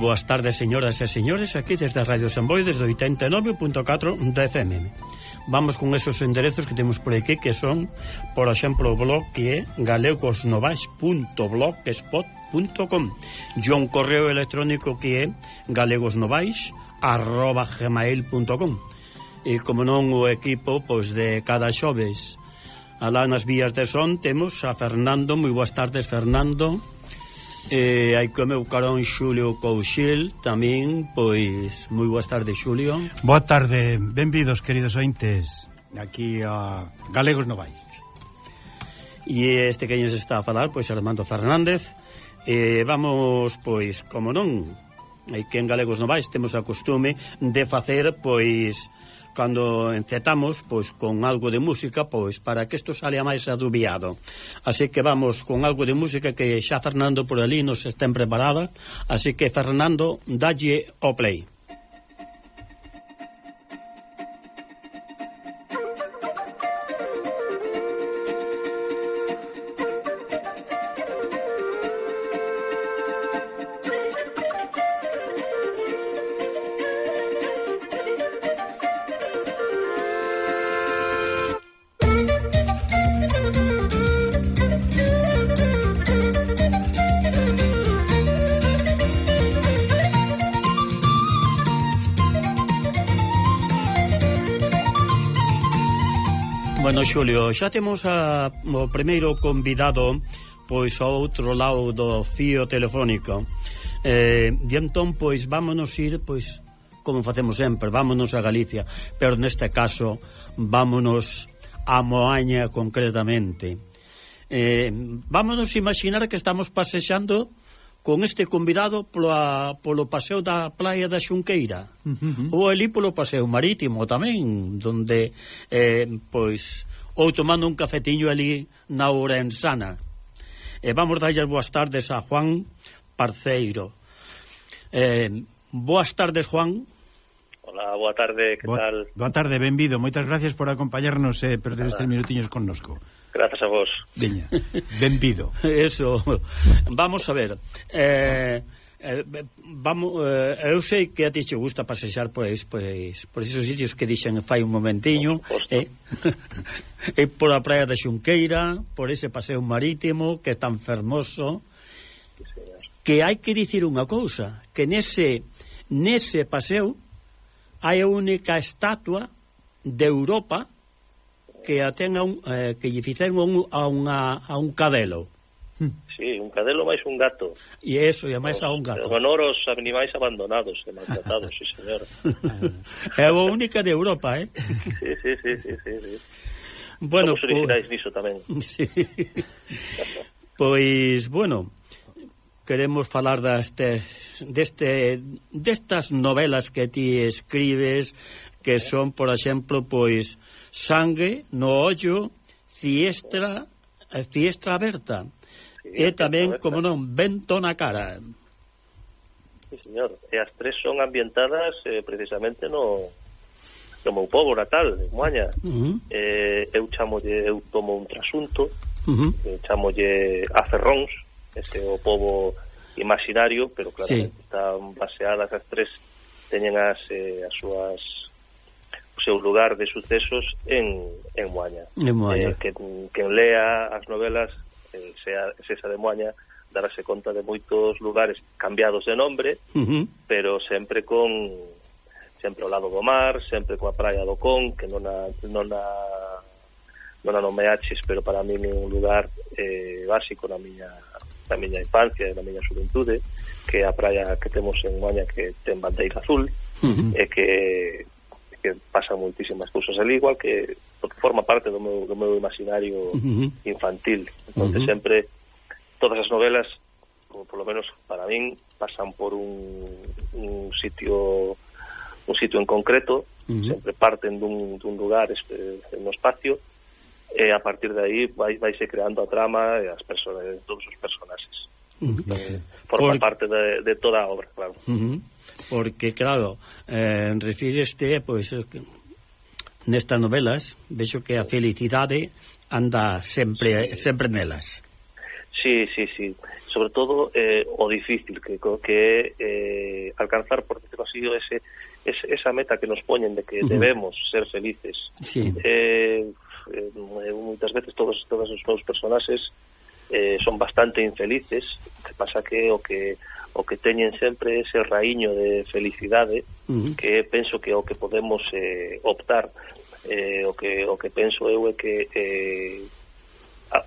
boas tardes, señoras e señores, aquí desde Radio Samboy, desde 89.4 da FM. Vamos con esos enderezos que temos por aquí, que son, por exemplo, o blog que é galegosnovais.blogspot.com e un correo electrónico que é galegosnovais.gmail.com E como non o equipo pois de cada xoves alá nas vías de son temos a Fernando, moi boas tardes Fernando. E hai co meu carón Xulio Couchil Tamén, pois, moi boas tardes Xulio. Boa tarde, benvidos queridos ointes. Aquí a Galegos Novais E este que nos está a falar, pois, Armando Fernández. E vamos, pois, como non Hai que en Galegos Novais temos a costume de facer, pois, cando encetamos pois con algo de música, pois para que isto salea máis adubiado. Así que vamos con algo de música que xa Fernando por ali nos estén preparada, así que Fernando, dalle o play. Bueno, Xulio, xa temos a, o primeiro convidado pois ao outro lado do fío telefónico. Eh, e entón, pois, vámonos ir, pois, como facemos sempre, vámonos a Galicia, pero neste caso, vámonos a Moaña concretamente. Eh, vámonos imaginar que estamos pasexando con este convidado pola, polo paseo da Praia da Xunqueira. Uh -huh. ou ali polo paseo marítimo tamén donde eh, pois ou tomando un cafetiño ali na Orensana. E eh, vamos darlle boas tardes a Juan Parceiro. Eh, boas tardes Juan. Hola, boa tarde, que boa, tal? Boa tarde, benvido, moitas gracias por acompañarnos e eh, perder estes minutiños connosco. Grazas a vos. Veña. benvido. Eso, vamos a ver... Eh, eh, vamos, eh, eu sei que a ti che gusta pasexar pois, pois, por esos sitios que dixen fai un momentiño eh, e por a praia da Xunqueira por ese paseo marítimo que é tan fermoso que hai que dicir unha cousa que nese, nese paseo hai a única estatua de Europa que a ten a un, eh, que lle fixeron a, un, a, unha, a un cadelo. Hmm. Sí, un cadelo máis un gato. E eso, e máis a un gato. En honor aos animais abandonados e maltratados, sí, señor. é a única de Europa, eh? Sí, sí, sí, sí, sí. sí. Bueno, Somos originais pues... niso tamén. Sí. pois, bueno, queremos falar deste, deste, destas novelas que ti escribes, que son, por exemplo, pois sangue no ollo, fiestra, fiestra eh, aberta, e tamén, como non, vento na cara. Sí, señor. E as tres son ambientadas eh, precisamente no, no meu povo natal, en Moaña. Uh -huh. eh, eu chamolle, eu tomo un trasunto, uh -huh. eh, chamolle a Ferróns, ese o povo imaginario, pero claramente sí. están baseadas as tres teñen as, eh, as súas seu lugar de sucesos en, en Moaña. En Moaña. Eh, que, que lea as novelas, eh, sea, esa de Moaña, darase conta de moitos lugares cambiados de nombre, uh -huh. pero sempre con sempre ao lado do mar, sempre coa praia do Con, que non a, non a, non a nomeaches, pero para mí é un lugar eh, básico na miña na miña infancia e na miña xuventude, que é a praia que temos en Moaña que ten bandeira azul, uh -huh. e que que pasan moitísimas cousas ali, igual que porque forma parte do meu, do meu imaginario uh -huh. infantil. Entonces uh -huh. sempre todas as novelas, por lo menos para min, pasan por un, un sitio un sitio en concreto, uh -huh. sempre parten dun, dun lugar, este, un espacio, e a partir de aí vai, vai se creando a trama e as personas, todos os personaxes. Uh -huh. eh, forma Por... parte de, de toda a obra, claro. Uh -huh. Porque, claro, eh, refíreste, pois, pues, eh, nestas novelas, vexo que a felicidade anda sempre sempre nelas. Sí, sí, sí. Sobre todo eh, o difícil que que eh, alcanzar, por decirlo así, ese, ese, esa meta que nos poñen de que uh -huh. debemos ser felices. Sí. Eh, eh, moitas veces todos todos os meus personaxes eh, son bastante infelices, que pasa que o que o que teñen sempre ese raíño de felicidade uh -huh. que penso que o que podemos eh, optar eh, o que o que penso eu é que eh,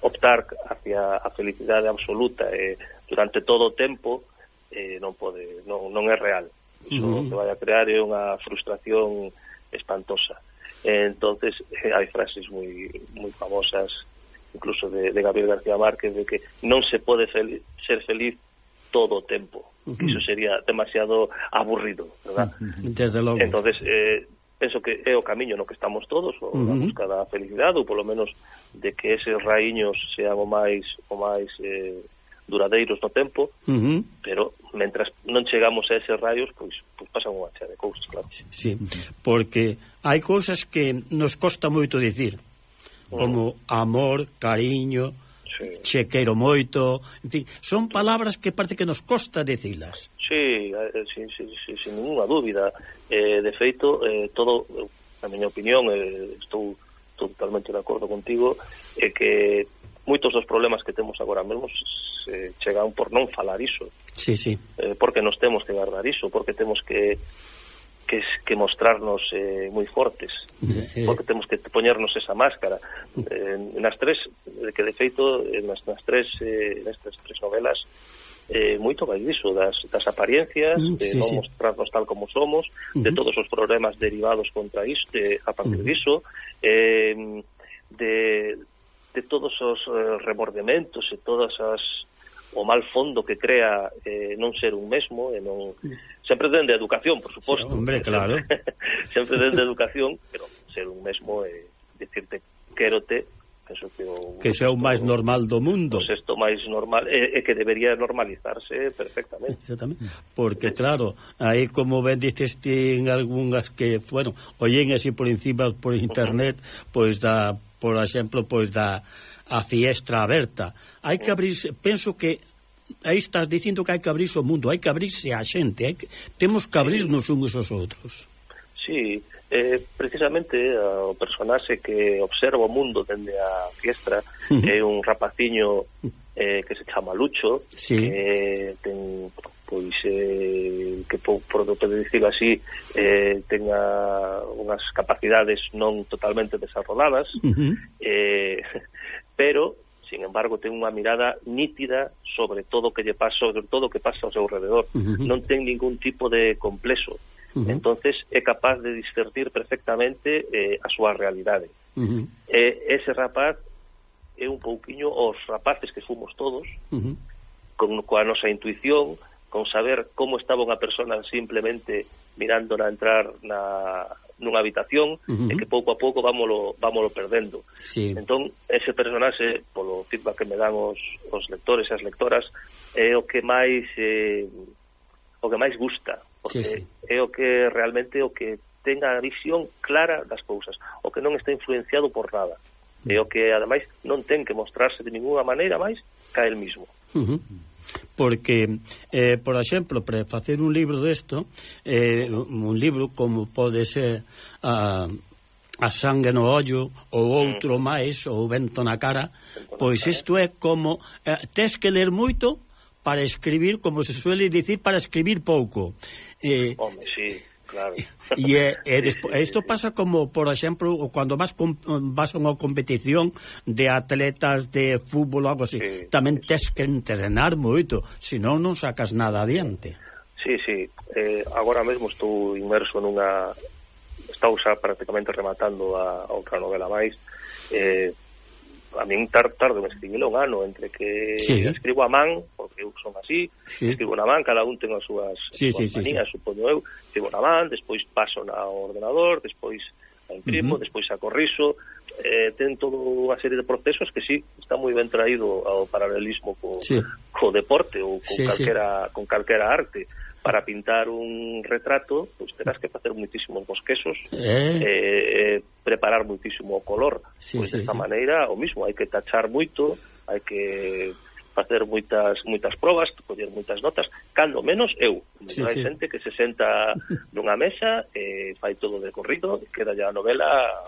optar hacia a felicidade absoluta eh, durante todo o tempo eh, non pode non, non é real Iso uh -huh. que vai a crear é unha frustración espantosa eh, entonces eh, hai frases moi moi famosas incluso de, de Gabriel García Márquez, de que non se pode fel ser feliz todo o tempo. Uh -huh. Iso sería demasiado aburrido, verdad? Uh -huh. Desde logo. Entonces, eh, penso que é o camiño no que estamos todos, o, uh -huh. a busca da felicidade, ou polo menos de que eses raíños sean o máis o máis eh, duradeiros no tempo, uh -huh. pero mentras non chegamos a eses raios, pois, pois pasan unha chea de cousas, claro. Sí, sí, porque hai cousas que nos costa moito dicir como amor, cariño, sí. che quero moito, en fin, son palabras que parece que nos costa dicilas. Sí, eh, sí, sí, sí sin ninguna dúbida. Eh, de feito, eh, todo, na miña opinión, eh, estou totalmente de acordo contigo, é eh, que moitos dos problemas que temos agora mesmo se chegan por non falar iso. Sí, sí. Eh, porque nos temos que guardar iso, porque temos que que, que mostrarnos eh, moi fortes eh. porque temos que poñernos esa máscara eh, nas tres que de feito eh, nas, nas tres eh, nestas tres novelas eh, moito vai diso das, das apariencias mm, de sí, non sí. mostrarnos tal como somos uh -huh. de todos os problemas derivados contra isto eh, a partir uh -huh. diso eh, de, de todos os eh, remordementos e todas as o mal fondo que crea eh, non ser un mesmo e non sempre dende educación, por suposto. Sí, hombre, claro. sempre dende educación, pero ser un mesmo é eh, decirte quérote, penso que o que sea o máis normal do mundo. Pois isto máis normal é, é que debería normalizarse perfectamente. Exactamente. Porque claro, aí como ben dices ten algunhas que, bueno, oyen así por encima por internet, uh -huh. pois da, por exemplo, pois da a fiestra aberta. Hai que abrirse, penso que aí estás dicindo que hai que abrirse o mundo, hai que abrirse a xente, hai que, temos que abrirnos uns aos outros. Sí, eh, precisamente eh, o personaxe que observa o mundo dende a fiestra uh -huh. é un rapaciño eh, que se chama Lucho, sí. que ten pois eh, que por, por, por dicirlo así eh, tenga unhas capacidades non totalmente desarrolladas uh -huh. eh, pero sin embargo ten unha mirada nítida sobre todo que lle pasa, sobre todo o que pasa ao seu alrededor. Uh -huh. Non ten ningún tipo de complexo. Uh -huh. Entonces é capaz de discernir perfectamente eh, a súa realidade. Uh -huh. eh, ese rapaz é un pouquiño os rapaces que fomos todos, uh -huh. con coa nosa intuición, con saber como estaba unha persona simplemente mirándola entrar na nunha habitación uh -huh. e que pouco a pouco vámolo, vámolo perdendo. Sí. Entón, ese personaxe, polo feedback que me dan os, os lectores e as lectoras, é o que máis eh, o que máis gusta, porque sí, sí. é o que realmente o que tenga a visión clara das cousas, o que non está influenciado por nada. É o que, ademais, non ten que mostrarse de ninguna maneira máis ca el mismo. Uh -huh porque, eh, por exemplo, para facer un libro desto, eh, un libro como pode ser a, a sangue no ollo ou outro máis, ou vento na cara, pois isto é como... Eh, tes que ler moito para escribir, como se suele dicir, para escribir pouco. Eh, Home, sí. Claro. E, e, e despo, isto pasa como, por exemplo, cando vas, com, vas a unha competición de atletas de fútbol algo así, sí, tamén tes que entrenar moito, senón non sacas nada adiante. Sí, sí. Eh, agora mesmo estou inmerso nunha... Estou xa prácticamente rematando a, a outra novela máis, eh, a min tar, tardo en escribilo un ano entre que sí. escribo a man porque eu son así, sí. escribo na man cada un ten as súas sí, as súas sí, manías, sí, sí. supoño eu escribo na man, despois paso na ordenador despois a imprimo, uh -huh. despois a corriso eh, ten toda unha serie de procesos que sí, está moi ben traído ao paralelismo co, sí. co deporte ou con sí, calquera, sí. con calquera arte para pintar un retrato, pois pues, terás que facer muitísimos bosquesos, eh. eh, preparar muitísimo o color. Sí, pois pues, sí, desta sí. maneira, o mismo, hai que tachar moito, hai que facer moitas moitas probas, coller moitas notas, cando menos eu. Sí, hai sí. xente que se senta nunha mesa e fai todo de corrido, queda ya a novela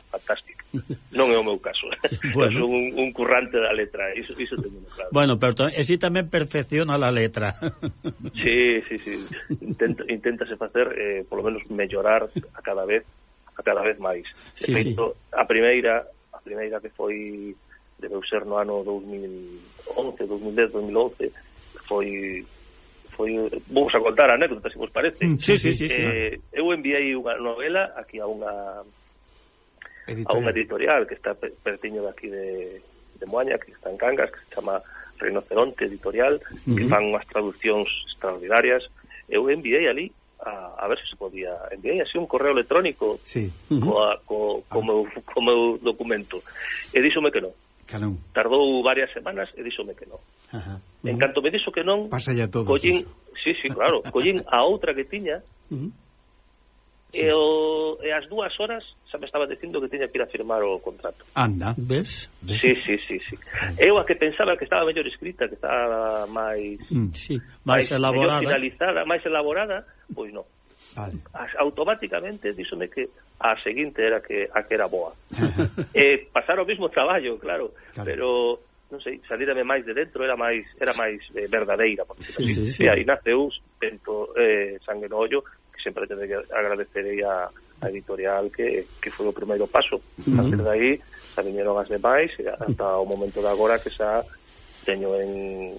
fantástica. Non é o meu caso. Bueno. Son un, un currante da letra, iso, iso teño claro. Bueno, pero e si tamén perfecciona a letra. sí, sí, sí. Intenta, inténtase facer, eh, polo menos, mellorar a cada vez a cada vez máis. De sí, feito, sí. a primeira a primeira que foi debeu ser no ano 2011, 2010, 2011, foi foi vamos a contar a anécdota, se vos parece. Mm, sí, sí, sí, sí, eh, sí. eu enviei unha novela aquí a unha editorial. a unha editorial que está pertiño de aquí de, de Moaña, que está en Cangas, que se chama Rinoceronte Editorial, uh -huh. que fan unhas traduccións extraordinarias. Eu enviei ali a, a ver se se podía enviei así un correo electrónico sí. uh -huh. coa, co, co, ah. meu, co meu documento e díxome que non Calón. Tardou varias semanas e díxome que non. Ajá. En canto me dixo que non, Pásalla todo. Collín, sí, sí, claro, collín a outra que tiña. Uh -huh. Sí. E, o, e as dúas horas xa me estaba dicindo que tiña que ir a firmar o contrato. Anda, ves? ves? Sí, sí, sí, sí. Eu a que pensaba que estaba mellor escrita, que estaba máis... Mm, sí, máis, máis elaborada. Finalizada, máis elaborada, pois non. Vale. As, automáticamente díxome que a seguinte era que a que era boa. eh, pasar o mismo traballo, claro, claro. pero non sei, salírame máis de dentro era máis era máis eh, verdadeira, porque sí, sí, sí. aí naceu tento eh, sangue no ollo, que sempre te agradecerei a, a editorial que, que foi o primeiro paso. Uh -huh. A partir de aí, xa viñeron as demais, ata o momento de agora que xa teño en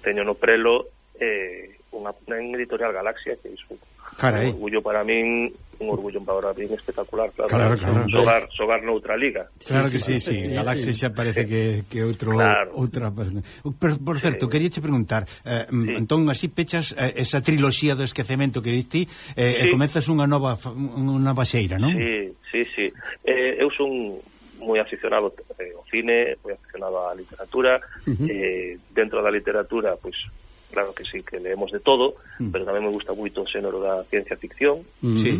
teño no prelo eh, unha, unha editorial Galaxia que iso Carai. Un orgullo para min un orgullo para min espectacular, claro. claro, claro. Xogar, xogar noutra liga. Claro que sí, sí. sí. Galaxia sí. xa parece que, que outro, claro. outra... Uh, por, por certo, sí. queríache preguntar, eh, sí. entón así pechas eh, esa triloxía do esquecemento que diste eh, eh sí. e comezas unha nova unha baseira, non? Sí, sí, sí. Eh, eu son moi aficionado eh, ao cine, moi aficionado á literatura, uh -huh. eh, dentro da literatura, pois, pues, claro que sí, que leemos de todo, mm. pero tamén me gusta moito o xénero da ciencia ficción. Mm. Sí.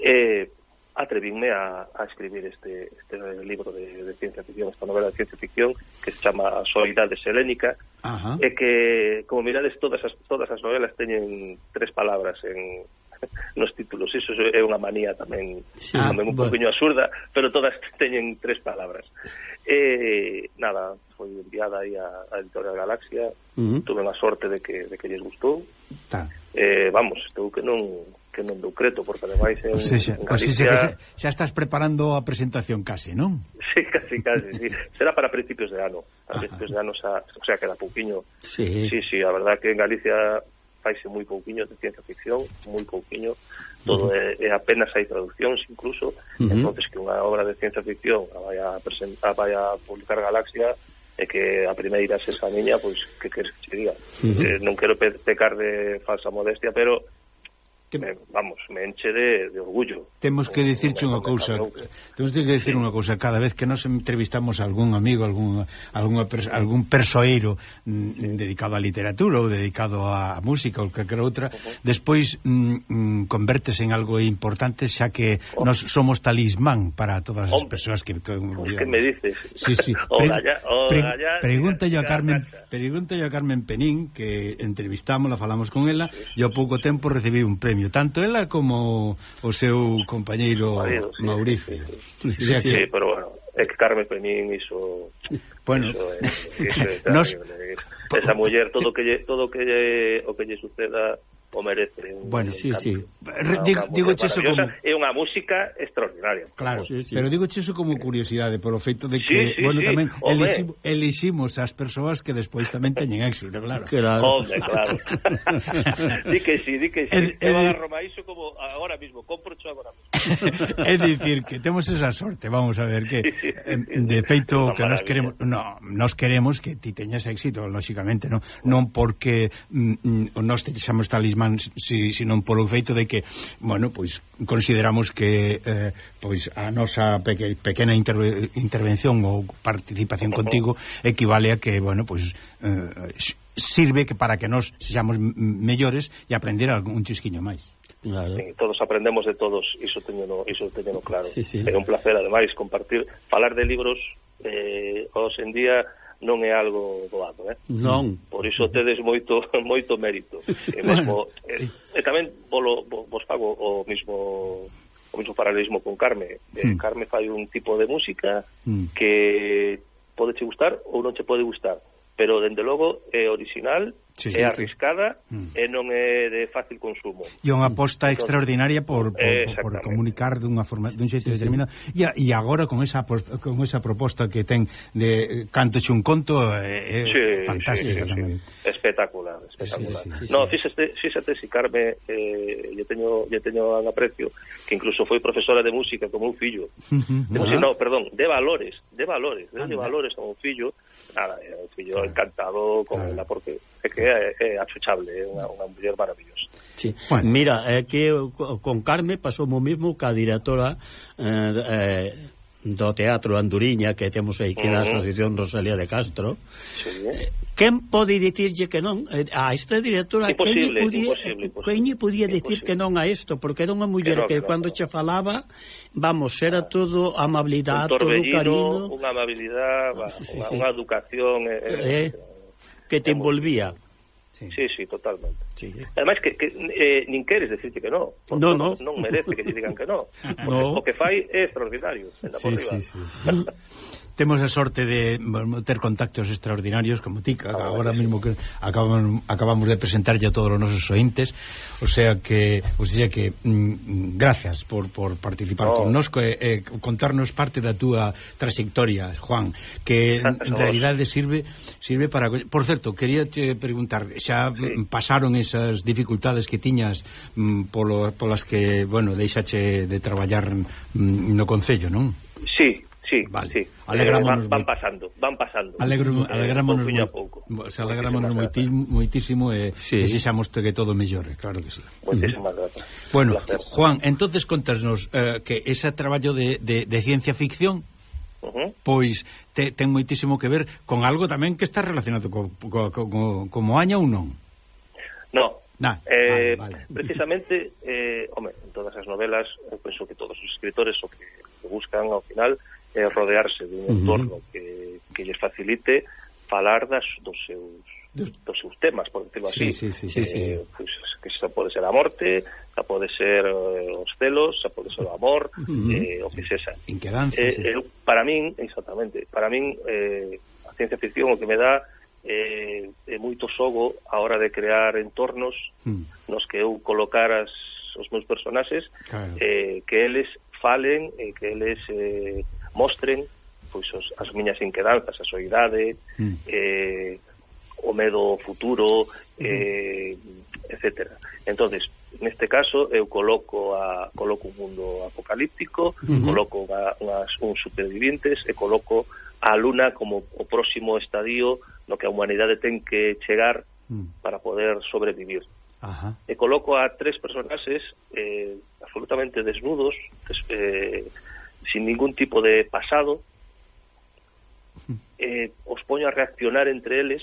Eh, atrevinme a, a escribir este, este libro de, de ciencia ficción, esta novela de ciencia ficción que se chama Soidade Helénica Ajá. e que, como mirades, todas as, todas as novelas teñen tres palabras en nos títulos, iso é unha manía tamén, sí, tamén un ah, bueno. poquinho absurda, pero todas teñen tres palabras. E nada, foi enviada aí a, a Editorial Galaxia, uh -huh. tuve a sorte de que, de que lles gustou. Tá. Eh, vamos, estou que non que non dou creto, porque ademais En, o sea, en Galicia... O sea, xa, xa estás preparando a presentación case, non? Sí, casi, casi, sí. Será para principios de ano. A principios Ajá. de ano, xa, o sea, queda pouquiño. Sí. sí, sí, a verdad que en Galicia faise moi pouquiño de ciencia ficción, moi pouquiño, todo uh -huh. é, é apenas hai traduccións incluso, uh -huh. entonces que unha obra de ciencia ficción a vai a, presentar, vai a publicar Galaxia e que a primeira se esa niña, pois, pues, que queres que se diga? Uh -huh. eh, non quero pe pecar de falsa modestia, pero que me, vamos, me enche de, de orgullo. Temos que dicirche unha cousa, temos que dicir sí. unha cousa, cada vez que nos entrevistamos a algún amigo, algún algún, algún persoeiro mm, dedicado á literatura ou dedicado á música ou calquera outra, uh -huh. despois mm, mm, convertes en algo importante xa que oh. nos somos talismán para todas as persoas que que, pues que me dices. Sí, sí. Pre, pre, pregunta yo a Carmen, pregunta yo a Carmen Penín que entrevistámola, falamos con ela, sí, sí, e ao pouco tempo recibí un premio premio tanto ela como o seu compañeiro Marido, sí, Mauricio. Sí, sí, sí. sí, que... sí, pero bueno, é que Carmen Penín iso bueno, iso, é, iso, é, iso, iso, esa muller todo que lle, todo que lle, o que lle suceda o merece un Bueno, sí, sí. Digo, digo eso como é unha música extraordinaria. Claro, sí, sí. pero digo eso como curiosidade por o feito de que sí, sí, bueno sí. tamén eliximos, eliximos as persoas que despois tamén teñen éxito, claro. Claro. Hombre, claro. di que sí, di que sí. El, el... Eu agarro iso como agora mismo, compro xo agora mismo. é dicir que temos esa sorte, vamos a ver que de feito que nós queremos, no, nós queremos que ti teñas éxito, lógicamente, non, non porque mm, mm nós te xamos talismán man, si, senón polo feito de que, bueno, pois consideramos que eh, pois a nosa peque, pequena interve, intervención ou participación contigo equivale a que, bueno, pois eh, sirve que para que nós sexamos mellores e aprender algún chisquiño máis. Claro. Sí, todos aprendemos de todos, iso teñeno, iso teñeno claro. Sí, sí. É un placer, ademais, compartir, falar de libros eh, hoxe en día non é algo doado, eh? Non. Por iso tedes moito moito mérito. E mesmo bueno. e, e tamén polo vos fago o mismo o mismo paralelismo con Carme. Eh, mm. Carme fai un tipo de música mm. que pode che gustar ou non che pode gustar, pero dende logo é original sí, sí, é arriscada sí. e non é de fácil consumo. E unha aposta entón, extraordinaria por, por, por comunicar dunha forma dun xeito sí, determinado. Sí. E, e agora con esa con esa proposta que ten de canto un conto eh, é, sí, fantástica sí, sí, tamén. Sí. Espectacular, espectacular. Sí, sí, sí, no, fíxate, fíxate si Carme eh, lle teño lle teño un aprecio que incluso foi profesora de música como un fillo. Uh -huh, de música, uh -huh. no, perdón, de valores, de valores, de, de valores como un fillo, nada, un fillo claro, encantado con claro. ela porque é que que é, é achuchable, é unha, unha muller maravillosa. Sí. Bueno. Mira, é que con Carme pasou o mesmo ca directora eh, eh, do Teatro Anduriña que temos aí que uh -huh. na Asociación Rosalía de Castro sí. quen pode dicirlle que non eh, a esta directora quen podía, quen podía dicir que non a isto porque era unha muller que, no, que, que cando no. che falaba vamos, era ah. todo amabilidade todo cariño unha amabilidade sí, sí. unha educación eh, eh, eh, que te envolvía Sí, sí, sí totalmente. Sí. Ademais que, que eh, nin queres decirte que no, no, no. non merece que te digan que no, no. o que fai é extraordinario sí, sí, sí, sí temos a sorte de ter contactos extraordinarios como ti, ah, agora mesmo que acabamos, acabamos de presentarlle a todos os nosos ointes, o sea que o sea que mm, gracias por, por participar oh. connosco e, e contarnos parte da túa trayectoria, Juan, que en oh. realidade sirve sirve para Por certo, quería te preguntar, xa sí. pasaron esas dificultades que tiñas mm, polo, polas que, bueno, deixache de traballar mm, no concello, non? Sí, Sí, vale. sí. Alegrámonos eh, van, van pasando, van pasando. Alegro, eh, alegrámonos eh, moi, pouco. Se alegrámonos moitísimo, moitísimo e eh, sí. desexamos que todo mellore, claro que sí. Moitísimas gracias. Bueno, gracias. Juan, entonces contasnos eh, que ese traballo de, de, de ciencia ficción Uh -huh. pois te, ten moitísimo que ver con algo tamén que está relacionado co, co, co, co, como aña ou non? No, Nah, eh, vale, vale. Precisamente, eh, home, en todas as novelas, eu penso que todos os escritores o que, que buscan ao final eh, rodearse dun entorno uh -huh. que, que lles facilite falar das, dos seus dos seus temas, por decirlo así. Sí, sí, sí, eh, sí. Pues, que xa pode ser a morte, xa pode ser eh, os celos, xa pode ser o amor, uh -huh. eh, o que sexa. Inquedanza, eh, sí. eh, para min, exactamente, para min eh, a ciencia ficción o que me dá eh, é moito xogo a hora de crear entornos uh -huh. nos que eu colocar as, os meus personaxes claro. eh, que eles falen e eh, que eles... Eh, mostren pois os, as miñas inquedanzas, a soidade, mm. eh, o medo futuro, mm. eh, etcétera. Entonces, neste caso eu coloco a coloco un mundo apocalíptico, mm -hmm. coloco a, unhas uns supervivientes e coloco a luna como o próximo estadio no que a humanidade ten que chegar mm. para poder sobrevivir. Ajá. E coloco a tres personaxes eh, absolutamente desnudos, des, eh, sin ningún tipo de pasado, eh, os poño a reaccionar entre eles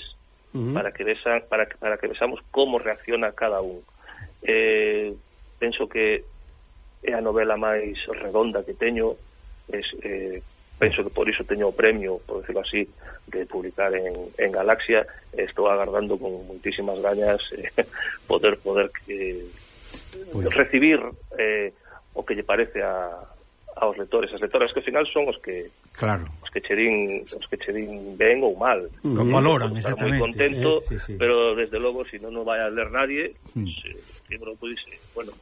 uh -huh. para que vesa, para, que, para que vexamos como reacciona cada un. Eh, penso que eh, é a novela máis redonda que teño, es, eh, penso que por iso teño o premio, por decirlo así, de publicar en, en Galaxia, estou agardando con moitísimas gañas eh, poder poder eh, pues... recibir eh, o que lle parece a, aos lectores, as lectoras que ao final son os que claro. os que che os que che ben ou mal. Mm. Eh, valoran exactamente. Moi contento, eh, sí, sí. pero desde logo si non no vai a ler nadie, mm. se, libro pois pues, bueno,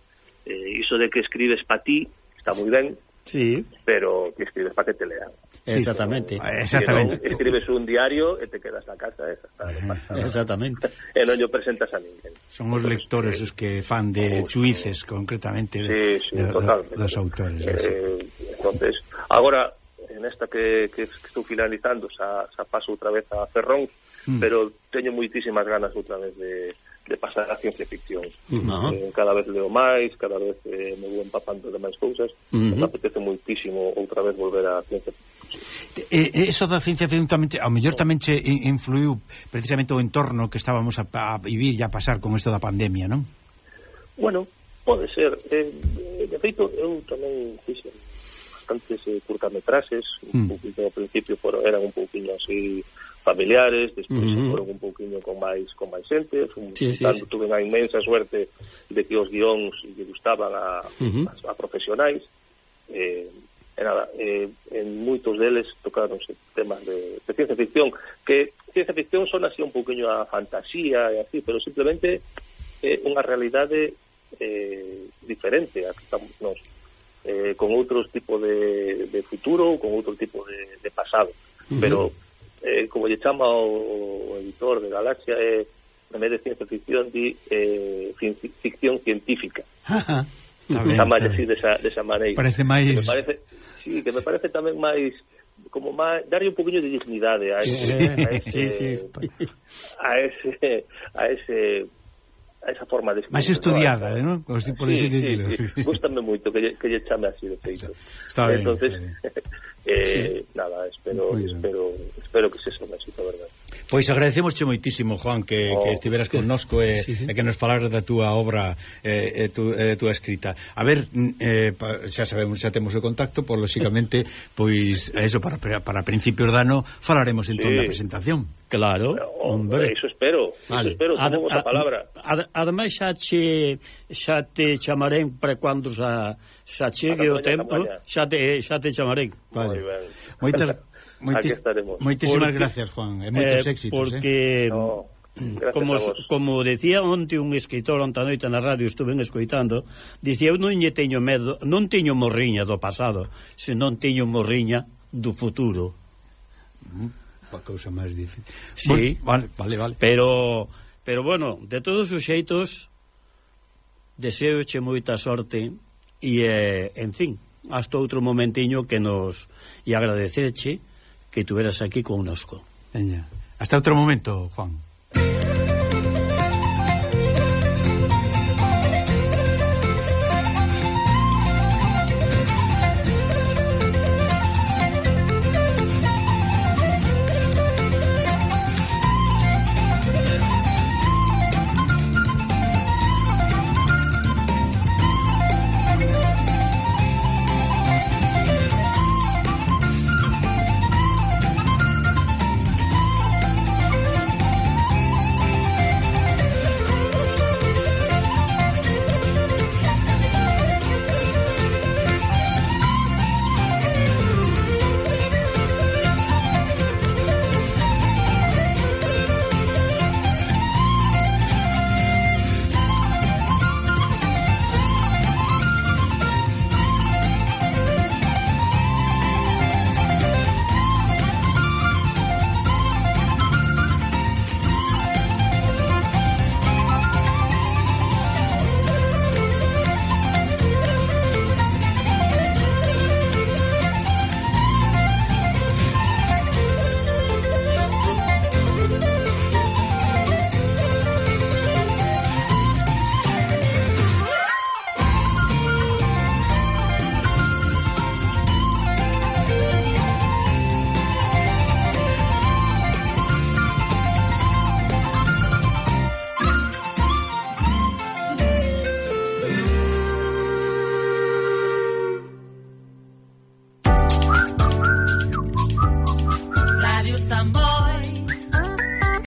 eh, iso de que escribes pa ti está moi ben. Sí. Pero que escribes para que te lean. Exactamente. Pero, exactamente. Non escribes un diario e te quedas na casa esa. Está exactamente. e non yo presentas a ninguén. Son os lectores os que fan de oh, concretamente, sí, sí, de, totalmente. dos autores. Eh, entonces agora nesta que, que estou finalizando xa, xa paso outra vez a Ferrón mm. pero teño moitísimas ganas outra vez de, de pasar a ciencia ficción mm. uh -huh. eh, cada vez leo máis cada vez eh, me vou empapando de máis cousas uh mm-hmm. -huh. me apetece moitísimo outra vez volver a ciencia ficción E eso da ciencia ficción tamén, ao mellor tamén che influiu precisamente o entorno que estábamos a, a vivir e a pasar con isto da pandemia, non? Bueno, pode ser. Eh, de feito, eu tamén fixe bastantes eh, curtametraxes, mm. poquito ao principio foron, eran un poquinho así familiares, despois mm -hmm. foron un pouquiño con máis con máis xente, un, sí, sí, tanto, sí. tuve unha inmensa suerte de que os guións lle gustaban a, mm -hmm. a, a profesionais, eh, e nada, eh, en moitos deles tocaronse temas de, de ciencia ficción, que ciencia ficción son así un pouquiño a fantasía e así, pero simplemente é eh, unha realidade eh, diferente a que estamos nós eh, con outros tipo de, de futuro ou con outro tipo de, de pasado. Uh -huh. Pero, eh, como lle chama o, o editor de Galaxia, é, eh, en vez de ciencia ficción, di eh, ficción científica. Ajá. Chama así desa, desa maneira. Parece máis... Que me parece, sí, que me parece tamén máis como máis, darlle un poquinho de dignidade a ese, sí, a ese, sí, sí. a ese, a ese esa forma de. Máis estudiada, non? ¿no? Eh, así, por sí, ese sí, sí. Gústame moito que, que lle chame así de feito. Está ben. Entonces, está bien. eh, sí. nada, espero, espero, espero que se son así, a verdade. Pois agradecemos moitísimo, Juan, que, oh. que estiveras connosco e, sí. e que nos falaras da túa obra e, e, tu, e túa escrita. A ver, eh, pa, xa sabemos, xa temos o contacto, por lóxicamente, pois, eso, para, para principios de ano, falaremos entón sí. da presentación. Claro, eh, hombre. Eso espero, vale. eso espero, ad, a, a palabra. Ad, ademais, xa che, xa te chamarén para cando xa, xa chegue o tempo, xa te, xa te chamarén. Vale. Moitas... Moitis, Moitísimas porque, gracias, Juan, e moitos eh, éxitos, eh. porque... Eh. No. Como, como decía onte un escritor onta noite na radio estuve escoitando dicía eu non lle teño medo non teño morriña do pasado senón teño morriña do futuro mm, A cousa máis difícil sí, bueno, vale, vale, vale. pero pero bueno, de todos os xeitos deseo che moita sorte e eh, en fin hasta outro momentiño que nos e agradecerche que tuveras aquí connosco. Veña. Hasta outro momento, Juan.